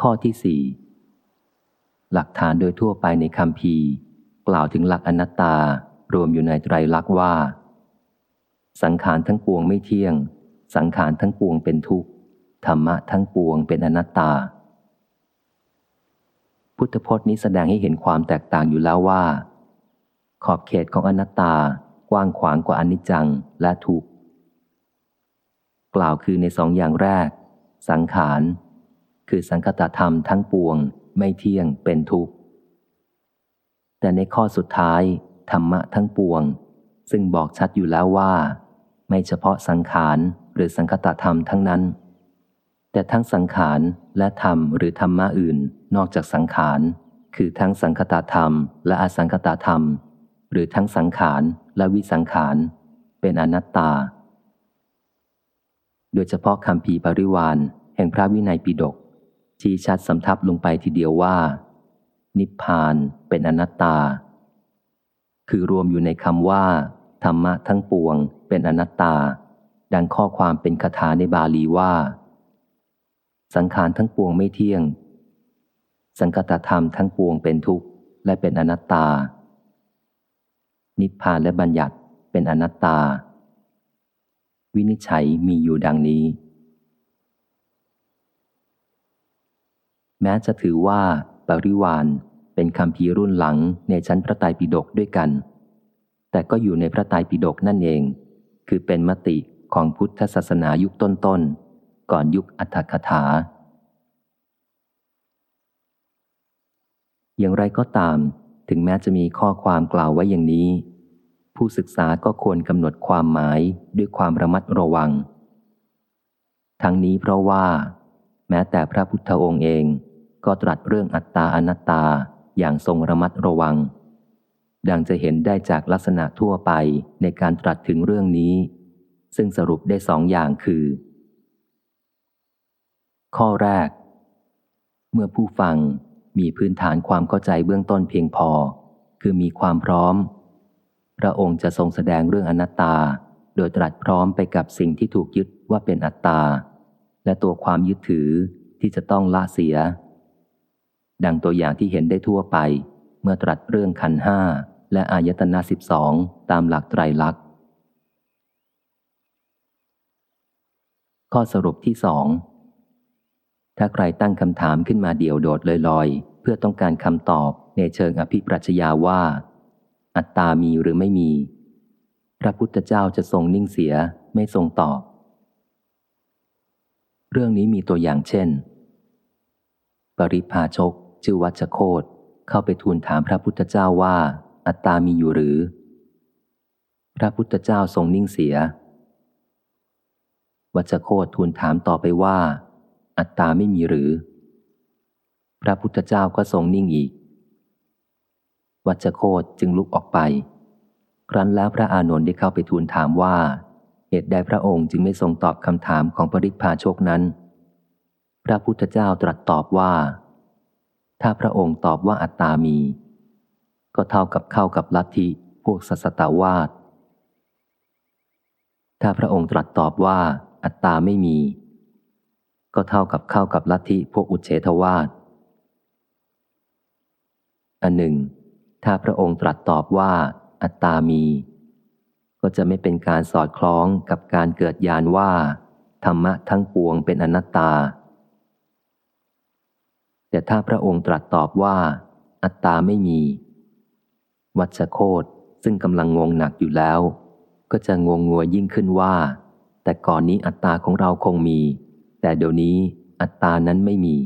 ข้อที่สี่หลักฐานโดยทั่วไปในคำพีกล่าวถึงหลักอนัตตารวมอยู่ในไตรลักษณ์ว่า สังขารทั้งปวงไม่เที่ยง สังขารทั้งปวงเป็นทุกข์ธรรมะทั้งปวงเป็นอนัตตา พุทธพจน์นี้แสดงให้เห็นความแตกต่างอยู่แล้วว่า ขอบเขตของอนัตตากว้างขวางกว่าอนิจจังและทุกข์กล่าวคือในสองอย่างแรก สังขาร คือสังคตธรรมทั้งปวง ไม่เที่ยงเป็นทุกข์ แต่ในข้อสุดท้าย ธรรมะทั้งปวง ซึ่งบอกชัดอยู่แล้วว่า ไม่เฉพาะสังขารหรือสังคตธรรมทั้งนั้น แต่ทั้งสังขารและธรรมหรือธรรมะอื่นนอกจากสังขาร คือทั้งสังคตธรรม และอสังคตธรรม หรือทั้งสังขารและวิสังขาร เป็นอนัตตา โดยเฉพาะคำพีปริวานแห่งพระวินัยปิฎก ชี้ชัดสำทับลงไปทีเดียวว่า นิพพานเป็นอนัตตา คือรวมอยู่ในคำว่า ธรรมะทั้งปวง เป็นอนัตตา ดังข้อความเป็นคาถาในบาลีว่า สังขารทั้งปวงไม่เที่ยง สังกตธรรมทั้งปวงเป็นทุกข์และเป็นอนัตตา นิพพานและบัญญัติเป็นอนัตตา วินิจฉัยมีอยู่ดังนี้ แม้จะถือว่าปริวานเป็นคำพีรุ่นหลังในชั้นพระไตรปิฎกด้วยกัน แต่ก็อยู่ในพระไตรปิฎกนั่นเอง คือเป็นมติของพุทธศาสนายุคต้นๆ ก่อนยุคอัตถคถา อย่างไรก็ตาม ถึงแม้จะมีข้อความกล่าวไว้อย่างนี้ ผู้ศึกษาก็ควรกำหนดความหมายด้วยความระมัดระวัง ทั้งนี้เพราะว่า แม้แต่พระพุทธองค์เอง ก็ตรัสเรื่องอัตตาอนัตตาอย่างทรงระมัดระวัง ดังจะเห็นได้จากลักษณะทั่วไปในการตรัสถึงเรื่องนี้ ซึ่งสรุปได้สองอย่างคือ ข้อแรก เมื่อผู้ฟังมีพื้นฐานความเข้าใจเบื้องต้นเพียงพอ คือมีความพร้อม พระองค์จะทรงแสดงเรื่องอนัตตา โดยตรัสพร้อมไปกับสิ่งที่ถูกยึดว่าเป็นอัตตา และตัวความยึดถือที่จะต้องละเสีย ดังตัวอย่างที่เห็นได้ทั่วไป เมื่อตรัสเรื่องขันห้าและอายตนะสิบสองตามหลักไตรลักษณ์ ข้อสรุปที่สองถ้าใครตั้งคำถามขึ้นมาเดี่ยวโดดลอยๆ เพื่อต้องการคำตอบในเชิงอภิปรัชญาว่า อัตตามีหรือไม่มี พระพุทธเจ้าจะทรงนิ่งเสียไม่ทรงตอบ เรื่องนี้มีตัวอย่างเช่น ปริพาชก ชื่อวัชโคตเข้าไปทูลถามพระพุทธเจ้าว่า อัตตามีอยู่หรือ พระพุทธเจ้าทรงนิ่งเสีย วัชโคตทูลถามต่อไปว่า อัตตาไม่มีหรือ พระพุทธเจ้าก็ทรงนิ่งอีก วัชโคตจึงลุกออกไป ครั้นแล้วพระอานนท์ได้เข้าไปทูลถามว่าเหตุใดพระองค์จึงไม่ทรงตอบคำถามของปริพาโชกนั้น พระพุทธเจ้าตรัสตอบว่า ถ้าพระองค์ตอบว่าอัตตามี ก็เท่ากับเข้ากับลัทธิพวกสัสตาวาสถ้าพระองค์ตรัสตอบว่าอัตตาไม่มี ก็เท่ากับเข้ากับลัทธิพวกอุเฉทวาสอันหนึ่ง ถ้าพระองค์ตรัสตอบว่า อัตตามี ก็จะไม่เป็นการสอดคล้องกับการเกิดญาณว่า ธรรมะทั้งปวงเป็นอนัตตา แต่ถ้าพระองค์ตรัสตอบว่า อัตตาไม่มี วัชโคตซึ่งกำลังงงหนักอยู่แล้ว ก็จะงงงัวยิ่งขึ้นว่า แต่ก่อนนี้อัตตาของเราคงมี แต่เดี๋ยวนี้อัตตานั้นไม่มี